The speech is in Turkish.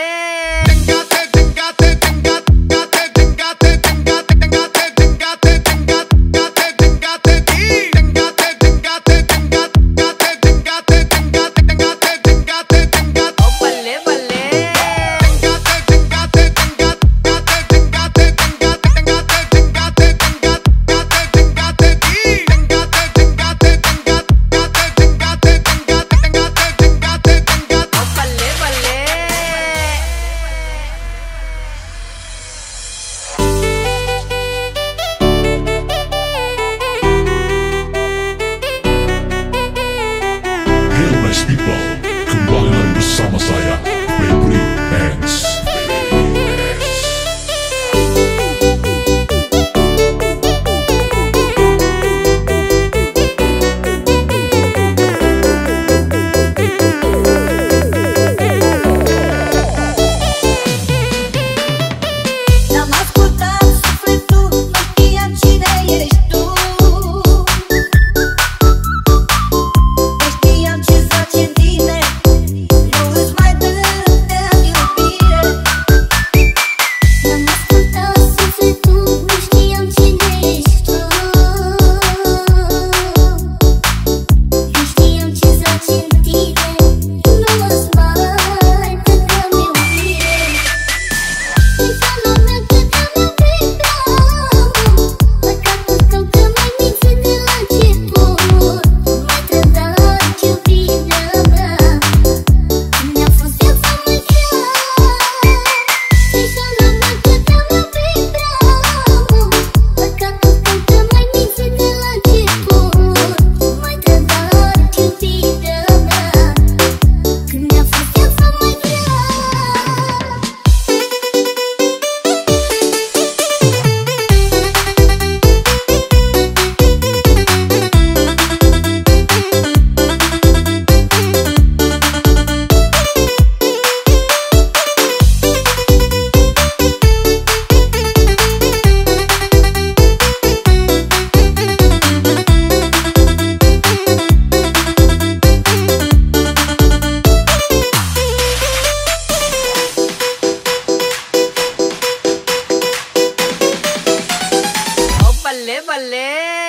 Aê! People Kembali lagi bersama saya Febri Valeu!